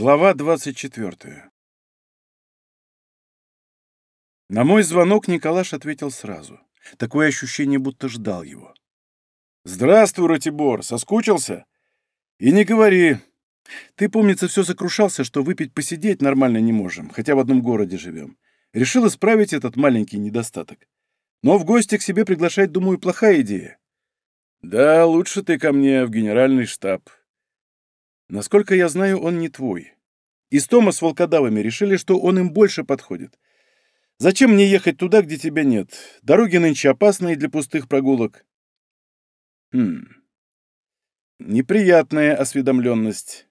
Глава 24. На мой звонок Николаш ответил сразу. Такое ощущение, будто ждал его. «Здравствуй, Ратибор! Соскучился?» «И не говори. Ты, помнится, все сокрушался, что выпить посидеть нормально не можем, хотя в одном городе живем. Решил исправить этот маленький недостаток. Но в гости к себе приглашать, думаю, плохая идея». «Да, лучше ты ко мне в генеральный штаб. Насколько я знаю, он не твой. И с Тома с волкодавами решили, что он им больше подходит. Зачем мне ехать туда, где тебя нет? Дороги нынче опасные для пустых прогулок. Хм. Неприятная осведомленность.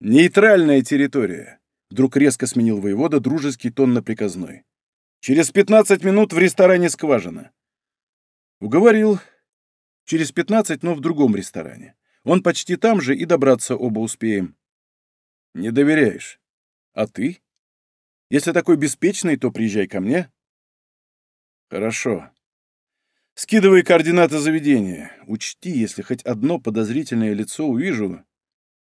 Нейтральная территория. Вдруг резко сменил воевода дружеский тон на приказной. Через пятнадцать минут в ресторане «Скважина». Уговорил. Через пятнадцать, но в другом ресторане. Он почти там же, и добраться оба успеем. Не доверяешь. А ты? Если такой беспечный, то приезжай ко мне. Хорошо. Скидывай координаты заведения. Учти, если хоть одно подозрительное лицо увижу.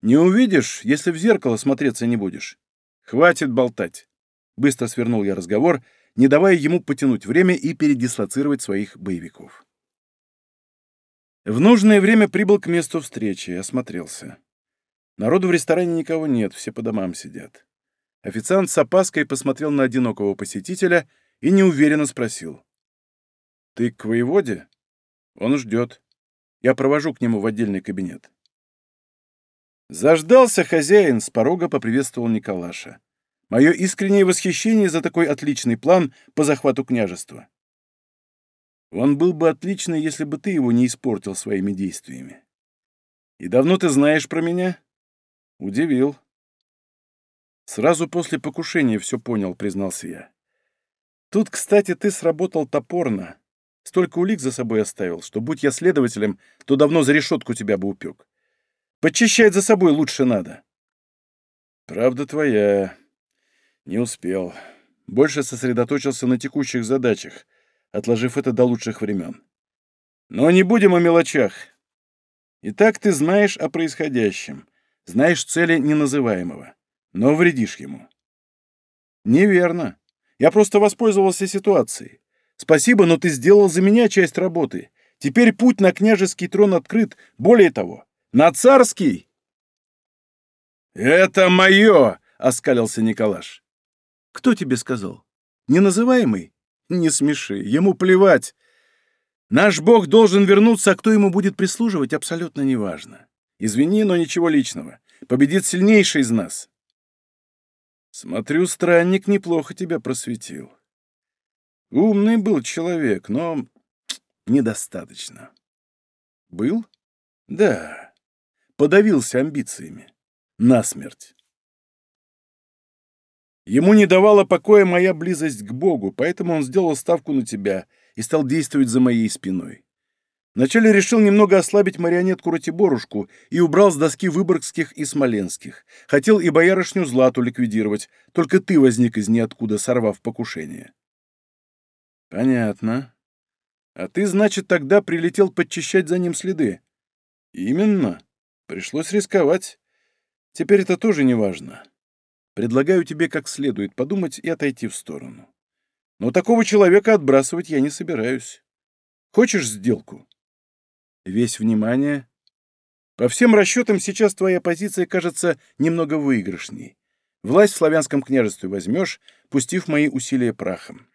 Не увидишь, если в зеркало смотреться не будешь. Хватит болтать. Быстро свернул я разговор, не давая ему потянуть время и передислоцировать своих боевиков. В нужное время прибыл к месту встречи осмотрелся. Народу в ресторане никого нет, все по домам сидят. Официант с опаской посмотрел на одинокого посетителя и неуверенно спросил. «Ты к воеводе?» «Он ждет. Я провожу к нему в отдельный кабинет». Заждался хозяин, с порога поприветствовал Николаша. Мое искреннее восхищение за такой отличный план по захвату княжества. Он был бы отличный, если бы ты его не испортил своими действиями. И давно ты знаешь про меня? Удивил. Сразу после покушения все понял, признался я. Тут, кстати, ты сработал топорно. Столько улик за собой оставил, что, будь я следователем, то давно за решетку тебя бы упек. Подчищать за собой лучше надо. Правда твоя. Не успел. Больше сосредоточился на текущих задачах — отложив это до лучших времен. Но не будем о мелочах. Итак, ты знаешь о происходящем, знаешь цели неназываемого, но вредишь ему. Неверно. Я просто воспользовался ситуацией. Спасибо, но ты сделал за меня часть работы. Теперь путь на княжеский трон открыт. Более того, на царский. «Это мое!» — оскалился Николаш. «Кто тебе сказал? Неназываемый? Не смеши, ему плевать. Наш бог должен вернуться, а кто ему будет прислуживать, абсолютно неважно. Извини, но ничего личного. Победит сильнейший из нас. Смотрю, странник неплохо тебя просветил. Умный был человек, но недостаточно. Был? Да. Подавился амбициями. Насмерть. Ему не давала покоя моя близость к Богу, поэтому он сделал ставку на тебя и стал действовать за моей спиной. Вначале решил немного ослабить марионетку Ратиборушку и убрал с доски выборгских и смоленских. Хотел и боярышню Злату ликвидировать, только ты возник из ниоткуда, сорвав покушение. Понятно. А ты, значит, тогда прилетел подчищать за ним следы? Именно. Пришлось рисковать. Теперь это тоже не важно. Предлагаю тебе как следует подумать и отойти в сторону. Но такого человека отбрасывать я не собираюсь. Хочешь сделку? Весь внимание. По всем расчетам, сейчас твоя позиция кажется немного выигрышней. Власть в славянском княжестве возьмешь, пустив мои усилия прахом.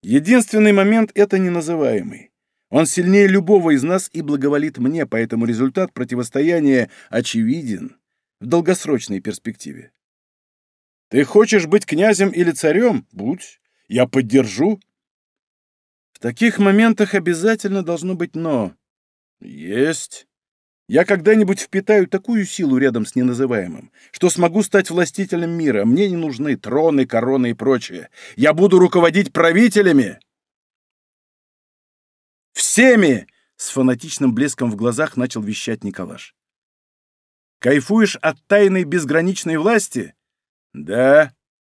Единственный момент — это неназываемый. Он сильнее любого из нас и благоволит мне, поэтому результат противостояния очевиден в долгосрочной перспективе. Ты хочешь быть князем или царем? Будь. Я поддержу. В таких моментах обязательно должно быть «но». Есть. Я когда-нибудь впитаю такую силу рядом с неназываемым, что смогу стать властителем мира. Мне не нужны троны, короны и прочее. Я буду руководить правителями. Всеми! С фанатичным блеском в глазах начал вещать Николаш. Кайфуешь от тайной безграничной власти? Да,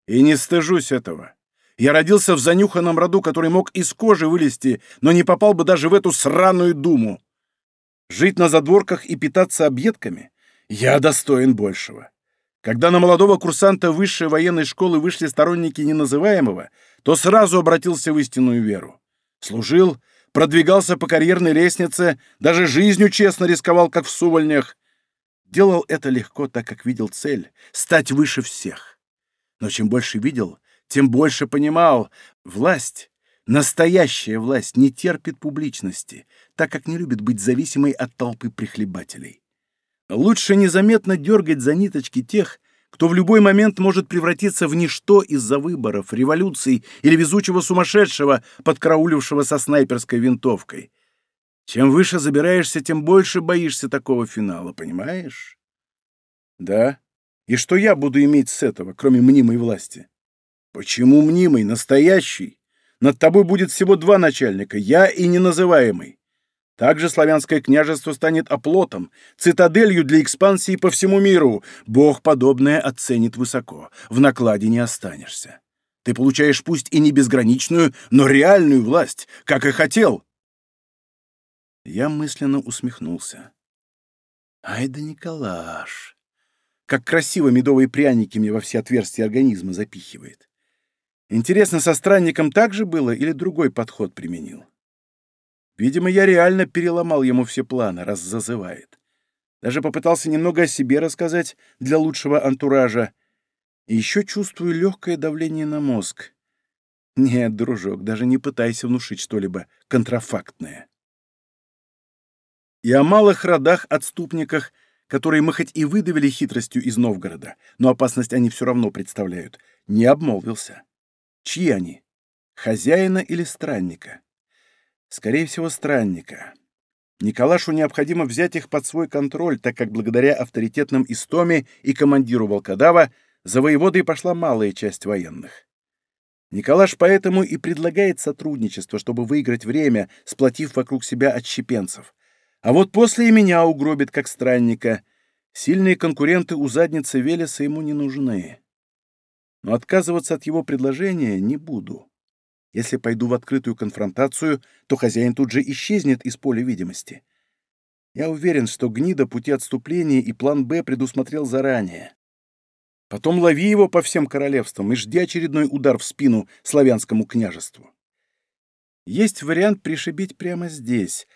и не стыжусь этого. Я родился в занюханном роду, который мог из кожи вылезти, но не попал бы даже в эту сраную думу. Жить на задворках и питаться объедками? Я достоин большего. Когда на молодого курсанта высшей военной школы вышли сторонники неназываемого, то сразу обратился в истинную веру. Служил, продвигался по карьерной лестнице, даже жизнью честно рисковал, как в сувольнях. Делал это легко, так как видел цель — стать выше всех. Но чем больше видел, тем больше понимал — власть, настоящая власть, не терпит публичности, так как не любит быть зависимой от толпы прихлебателей. Лучше незаметно дергать за ниточки тех, кто в любой момент может превратиться в ничто из-за выборов, революций или везучего сумасшедшего, подкараулившего со снайперской винтовкой. Чем выше забираешься, тем больше боишься такого финала, понимаешь? Да. И что я буду иметь с этого, кроме мнимой власти? Почему мнимый, настоящий? Над тобой будет всего два начальника, я и неназываемый. Также славянское княжество станет оплотом, цитаделью для экспансии по всему миру. Бог подобное оценит высоко. В накладе не останешься. Ты получаешь пусть и не безграничную, но реальную власть, как и хотел. Я мысленно усмехнулся. Ай да Николаш! Как красиво медовые пряники мне во все отверстия организма запихивает. Интересно, со странником так же было или другой подход применил? Видимо, я реально переломал ему все планы, раз зазывает. Даже попытался немного о себе рассказать для лучшего антуража. И еще чувствую легкое давление на мозг. Нет, дружок, даже не пытайся внушить что-либо контрафактное. И о малых родах-отступниках, которые мы хоть и выдавили хитростью из Новгорода, но опасность они все равно представляют, не обмолвился. Чьи они? Хозяина или странника? Скорее всего, странника. Николашу необходимо взять их под свой контроль, так как благодаря авторитетным Истоме и командиру Волкодава за воеводой пошла малая часть военных. Николаш поэтому и предлагает сотрудничество, чтобы выиграть время, сплотив вокруг себя отщепенцев. А вот после и меня угробит как странника. Сильные конкуренты у задницы Велеса ему не нужны. Но отказываться от его предложения не буду. Если пойду в открытую конфронтацию, то хозяин тут же исчезнет из поля видимости. Я уверен, что гнида пути отступления и план «Б» предусмотрел заранее. Потом лови его по всем королевствам и жди очередной удар в спину славянскому княжеству. Есть вариант пришибить прямо здесь,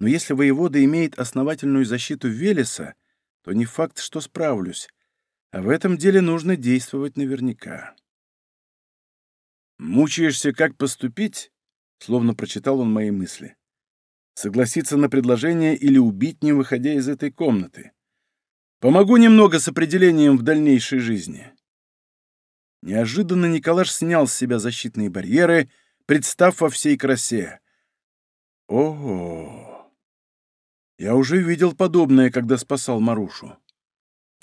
но если воевода имеет основательную защиту Велеса, то не факт, что справлюсь, а в этом деле нужно действовать наверняка. «Мучаешься, как поступить?» Словно прочитал он мои мысли. «Согласиться на предложение или убить, не выходя из этой комнаты? Помогу немного с определением в дальнейшей жизни». Неожиданно Николаш снял с себя защитные барьеры, представ во всей красе. Ого! Я уже видел подобное, когда спасал Марушу.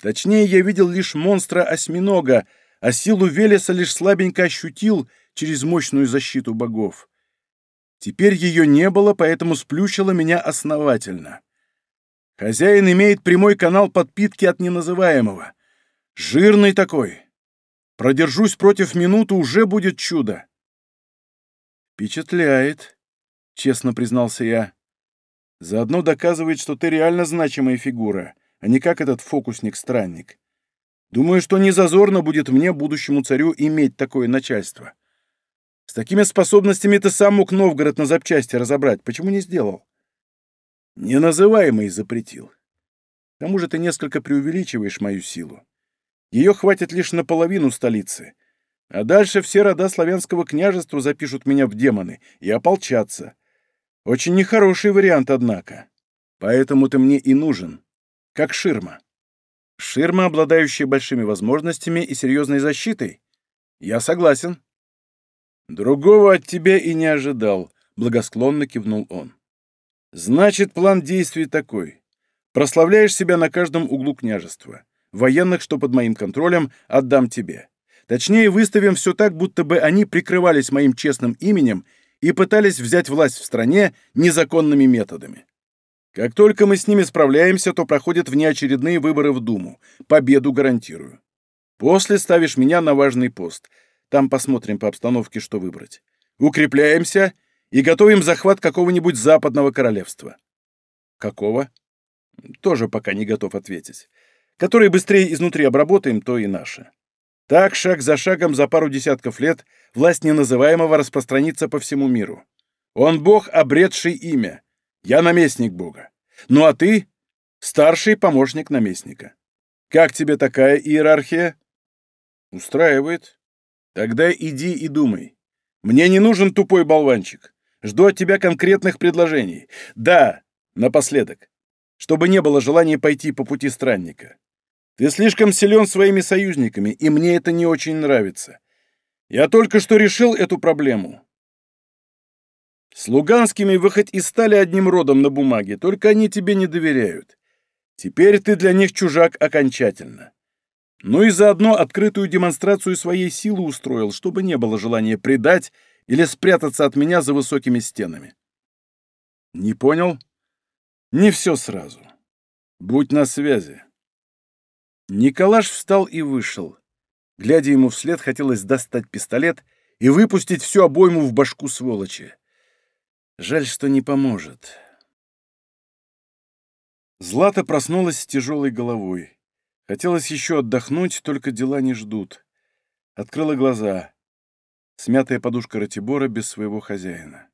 Точнее, я видел лишь монстра-осьминога, а силу Велеса лишь слабенько ощутил через мощную защиту богов. Теперь ее не было, поэтому сплющило меня основательно. Хозяин имеет прямой канал подпитки от неназываемого. Жирный такой. Продержусь против минуты, уже будет чудо. Впечатляет, честно признался я. Заодно доказывает, что ты реально значимая фигура, а не как этот фокусник-странник. Думаю, что не зазорно будет мне, будущему царю, иметь такое начальство. С такими способностями ты сам мог Новгород на запчасти разобрать. Почему не сделал? Неназываемый запретил. К тому же ты несколько преувеличиваешь мою силу. Ее хватит лишь наполовину столицы. А дальше все рода славянского княжества запишут меня в демоны и ополчатся. Очень нехороший вариант, однако. Поэтому ты мне и нужен. Как ширма. Ширма, обладающая большими возможностями и серьезной защитой? Я согласен. «Другого от тебя и не ожидал», — благосклонно кивнул он. «Значит, план действий такой. Прославляешь себя на каждом углу княжества. Военных, что под моим контролем, отдам тебе. Точнее, выставим все так, будто бы они прикрывались моим честным именем и пытались взять власть в стране незаконными методами. Как только мы с ними справляемся, то проходят внеочередные выборы в Думу. Победу гарантирую. После ставишь меня на важный пост — там посмотрим по обстановке, что выбрать. Укрепляемся и готовим захват какого-нибудь западного королевства. Какого? Тоже пока не готов ответить. Которые быстрее изнутри обработаем, то и наше. Так, шаг за шагом, за пару десятков лет, власть неназываемого распространится по всему миру. Он бог, обретший имя. Я наместник бога. Ну а ты — старший помощник наместника. Как тебе такая иерархия? Устраивает. Тогда иди и думай. Мне не нужен тупой болванчик. Жду от тебя конкретных предложений. Да, напоследок. Чтобы не было желания пойти по пути странника. Ты слишком силен своими союзниками, и мне это не очень нравится. Я только что решил эту проблему. С Луганскими вы хоть и стали одним родом на бумаге, только они тебе не доверяют. Теперь ты для них чужак окончательно. Ну и заодно открытую демонстрацию своей силы устроил, чтобы не было желания предать или спрятаться от меня за высокими стенами. Не понял? Не все сразу. Будь на связи. Николаш встал и вышел. Глядя ему вслед, хотелось достать пистолет и выпустить всю обойму в башку сволочи. Жаль, что не поможет. Злата проснулась с тяжелой головой. Хотелось еще отдохнуть, только дела не ждут. Открыла глаза. Смятая подушка Ратибора без своего хозяина.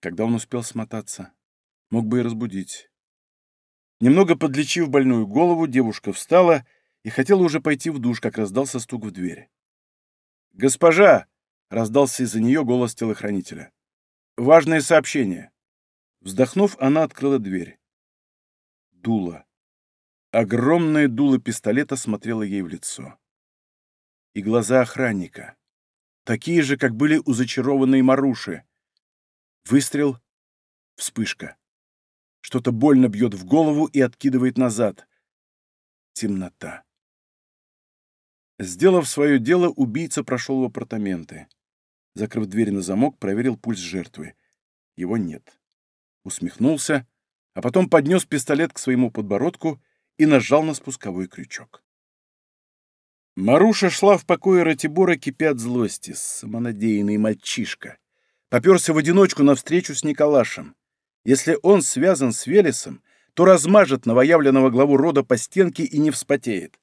Когда он успел смотаться? Мог бы и разбудить. Немного подлечив больную голову, девушка встала и хотела уже пойти в душ, как раздался стук в дверь. «Госпожа!» — раздался из-за нее голос телохранителя. «Важное сообщение!» Вздохнув, она открыла дверь. Дуло. Огромное дуло пистолета смотрело ей в лицо. И глаза охранника. Такие же, как были у зачарованной Маруши. Выстрел. Вспышка. Что-то больно бьет в голову и откидывает назад. Темнота. Сделав свое дело, убийца прошел в апартаменты. Закрыв дверь на замок, проверил пульс жертвы. Его нет. Усмехнулся, а потом поднес пистолет к своему подбородку и нажал на спусковой крючок. Маруша шла в покое Ратибора, кипя от злости, самонадеянный мальчишка. Поперся в одиночку навстречу с Николашем. Если он связан с Велесом, то размажет новоявленного главу рода по стенке и не вспотеет.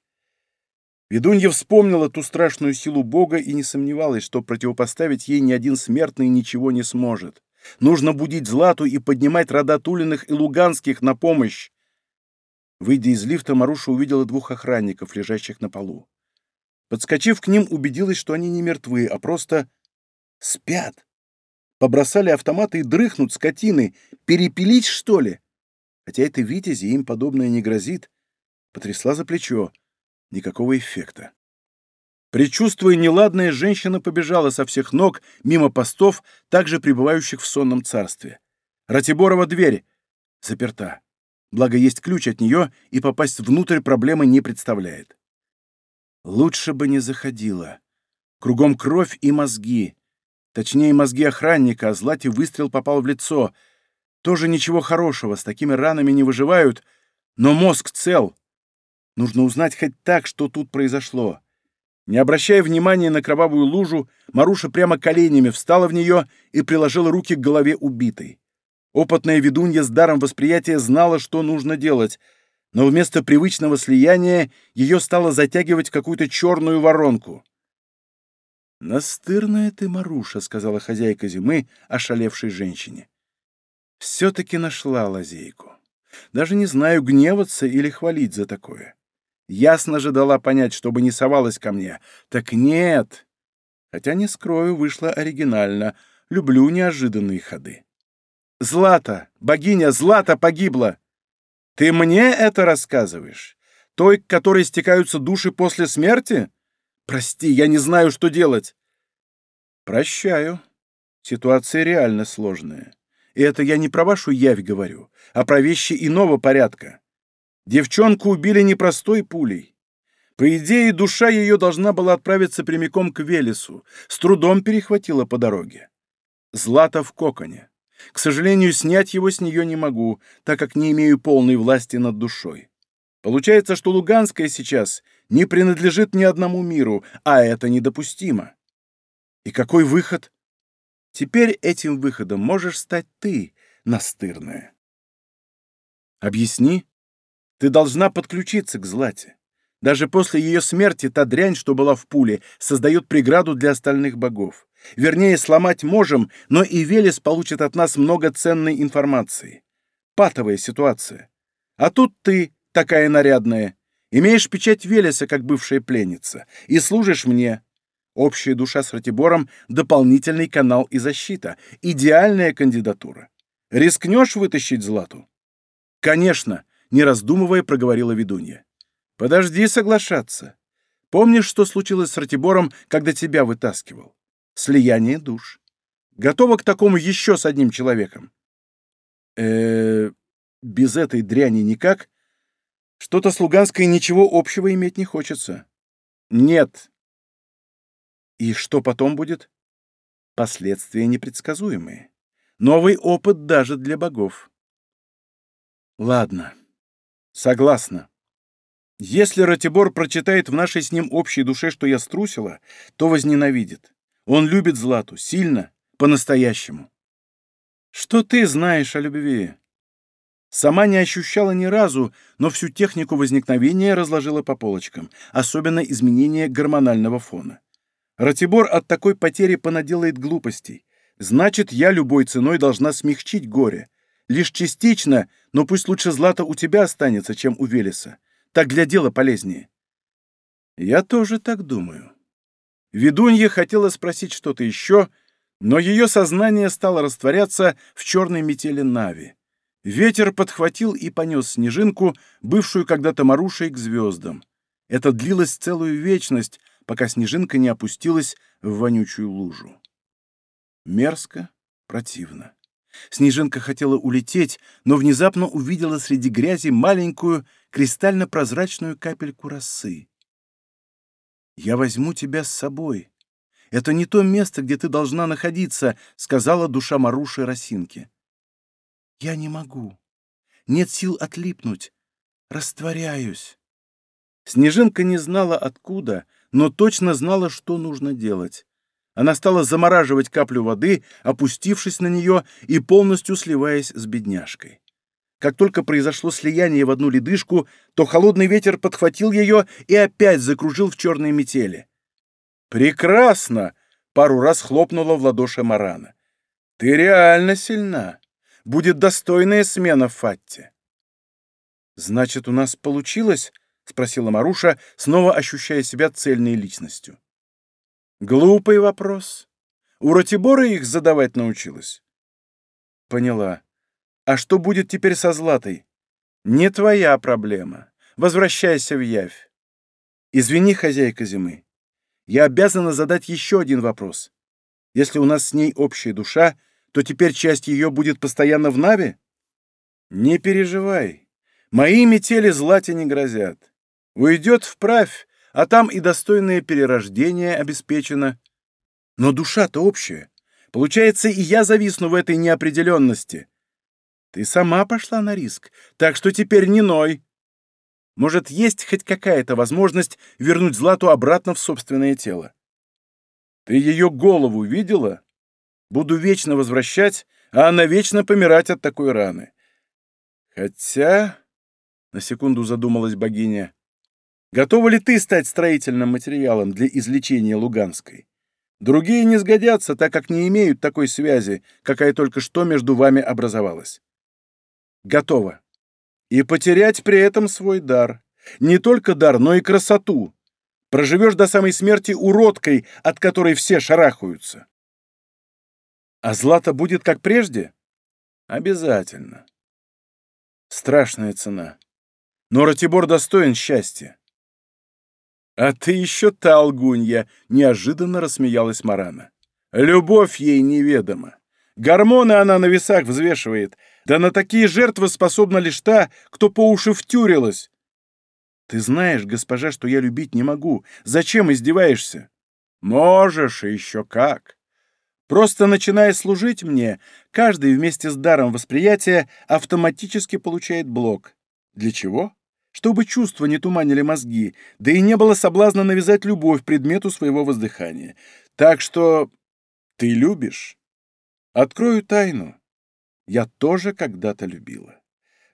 Ведунья вспомнила ту страшную силу Бога и не сомневалась, что противопоставить ей ни один смертный ничего не сможет. Нужно будить Злату и поднимать рода Тулиных и Луганских на помощь. Выйдя из лифта, Маруша увидела двух охранников, лежащих на полу. Подскочив к ним, убедилась, что они не мертвы, а просто спят. Побросали автоматы и дрыхнут, скотины. Перепилить, что ли? Хотя это Витязи, им подобное не грозит. Потрясла за плечо. Никакого эффекта. Причувствуя неладное, женщина побежала со всех ног мимо постов, также пребывающих в сонном царстве. Ратиборова дверь заперта. Благо есть ключ от нее, и попасть внутрь проблемы не представляет. Лучше бы не заходила. Кругом кровь и мозги. Точнее, мозги охранника, а Злате выстрел попал в лицо. Тоже ничего хорошего, с такими ранами не выживают, но мозг цел. Нужно узнать хоть так, что тут произошло. Не обращая внимания на кровавую лужу, Маруша прямо коленями встала в нее и приложила руки к голове убитой. Опытная ведунья с даром восприятия знала, что нужно делать, но вместо привычного слияния ее стало затягивать какую-то черную воронку. «Настырная ты, Маруша», — сказала хозяйка зимы, ошалевшей женщине. «Все-таки нашла лазейку. Даже не знаю, гневаться или хвалить за такое. Ясно же дала понять, чтобы не совалась ко мне. Так нет. Хотя, не скрою, вышло оригинально. Люблю неожиданные ходы. Злата, богиня Злата погибла. Ты мне это рассказываешь? Той, к которой стекаются души после смерти? Прости, я не знаю, что делать. Прощаю. Ситуация реально сложная. И это я не про вашу явь говорю, а про вещи иного порядка. Девчонку убили непростой пулей. По идее, душа ее должна была отправиться прямиком к Велесу, с трудом перехватила по дороге. Злата в коконе. К сожалению, снять его с нее не могу, так как не имею полной власти над душой. Получается, что Луганская сейчас не принадлежит ни одному миру, а это недопустимо. И какой выход? Теперь этим выходом можешь стать ты, настырная. Объясни. Ты должна подключиться к Злате. Даже после ее смерти та дрянь, что была в пуле, создает преграду для остальных богов. Вернее, сломать можем, но и Велес получит от нас много ценной информации. Патовая ситуация. А тут ты, такая нарядная, имеешь печать Велеса, как бывшая пленница, и служишь мне. Общая душа с Ратибором — дополнительный канал и защита. Идеальная кандидатура. Рискнешь вытащить Злату? Конечно, не раздумывая, проговорила ведунья. Подожди соглашаться. Помнишь, что случилось с Ратибором, когда тебя вытаскивал? Слияние душ. Готова к такому еще с одним человеком? э без этой дряни никак? Что-то с Луганской ничего общего иметь не хочется. Нет. И что потом будет? Последствия непредсказуемые. Новый опыт даже для богов. Ладно. Согласна. Если Ратибор прочитает в нашей с ним общей душе, что я струсила, то возненавидит. Он любит Злату, сильно, по-настоящему. Что ты знаешь о любви? Сама не ощущала ни разу, но всю технику возникновения разложила по полочкам, особенно изменение гормонального фона. Ратибор от такой потери понаделает глупостей. Значит, я любой ценой должна смягчить горе. Лишь частично, но пусть лучше Злата у тебя останется, чем у Велеса. Так для дела полезнее. Я тоже так думаю. Ведунья хотела спросить что-то еще, но ее сознание стало растворяться в черной метели Нави. Ветер подхватил и понес снежинку, бывшую когда-то Марушей, к звездам. Это длилось целую вечность, пока снежинка не опустилась в вонючую лужу. Мерзко, противно. Снежинка хотела улететь, но внезапно увидела среди грязи маленькую, кристально-прозрачную капельку росы. «Я возьму тебя с собой. Это не то место, где ты должна находиться», — сказала душа Маруши Росинки. «Я не могу. Нет сил отлипнуть. Растворяюсь». Снежинка не знала откуда, но точно знала, что нужно делать. Она стала замораживать каплю воды, опустившись на нее и полностью сливаясь с бедняжкой. Как только произошло слияние в одну ледышку, то холодный ветер подхватил ее и опять закружил в черной метели. «Прекрасно!» — пару раз хлопнула в ладоши Марана. «Ты реально сильна. Будет достойная смена Фатте». «Значит, у нас получилось?» — спросила Маруша, снова ощущая себя цельной личностью. «Глупый вопрос. У Ратибора их задавать научилась». «Поняла. А что будет теперь со Златой?» «Не твоя проблема. Возвращайся в Явь. Извини, хозяйка зимы. Я обязана задать еще один вопрос. Если у нас с ней общая душа, то теперь часть ее будет постоянно в Наве? Не переживай. Мои метели Злате не грозят. Уйдет вправь, а там и достойное перерождение обеспечено. Но душа-то общая. Получается, и я зависну в этой неопределенности. Ты сама пошла на риск, так что теперь не ной. Может, есть хоть какая-то возможность вернуть Злату обратно в собственное тело? Ты ее голову видела? Буду вечно возвращать, а она вечно помирать от такой раны. Хотя... На секунду задумалась богиня. Готова ли ты стать строительным материалом для излечения Луганской? Другие не сгодятся, так как не имеют такой связи, какая только что между вами образовалась. Готово. И потерять при этом свой дар. Не только дар, но и красоту. Проживешь до самой смерти уродкой, от которой все шарахаются. А Злата будет как прежде? Обязательно. Страшная цена. Но Ратибор достоин счастья. «А ты еще та лгунья!» — неожиданно рассмеялась Марана. «Любовь ей неведома. Гормоны она на весах взвешивает. Да на такие жертвы способна лишь та, кто по уши втюрилась. Ты знаешь, госпожа, что я любить не могу. Зачем издеваешься? Можешь, еще как. Просто начиная служить мне, каждый вместе с даром восприятия автоматически получает блок. Для чего? чтобы чувства не туманили мозги, да и не было соблазна навязать любовь предмету своего воздыхания. Так что ты любишь? Открою тайну. Я тоже когда-то любила.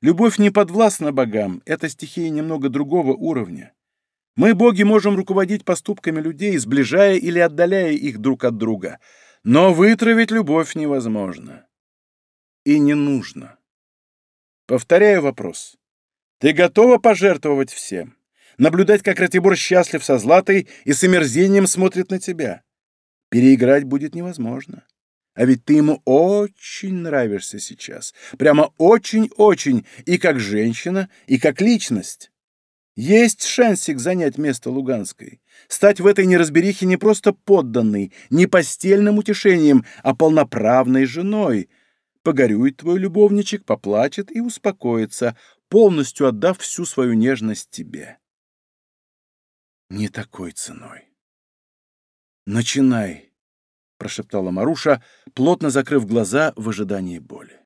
Любовь не подвластна богам, это стихия немного другого уровня. Мы, боги, можем руководить поступками людей, сближая или отдаляя их друг от друга, но вытравить любовь невозможно. И не нужно. Повторяю вопрос. Ты готова пожертвовать всем? Наблюдать, как Ратибор счастлив со Златой и с омерзением смотрит на тебя? Переиграть будет невозможно. А ведь ты ему очень нравишься сейчас. Прямо очень-очень. И как женщина, и как личность. Есть шансик занять место Луганской. Стать в этой неразберихе не просто подданной, не постельным утешением, а полноправной женой. Погорюет твой любовничек, поплачет и успокоится, полностью отдав всю свою нежность тебе. Не такой ценой. Начинай, прошептала Маруша, плотно закрыв глаза в ожидании боли.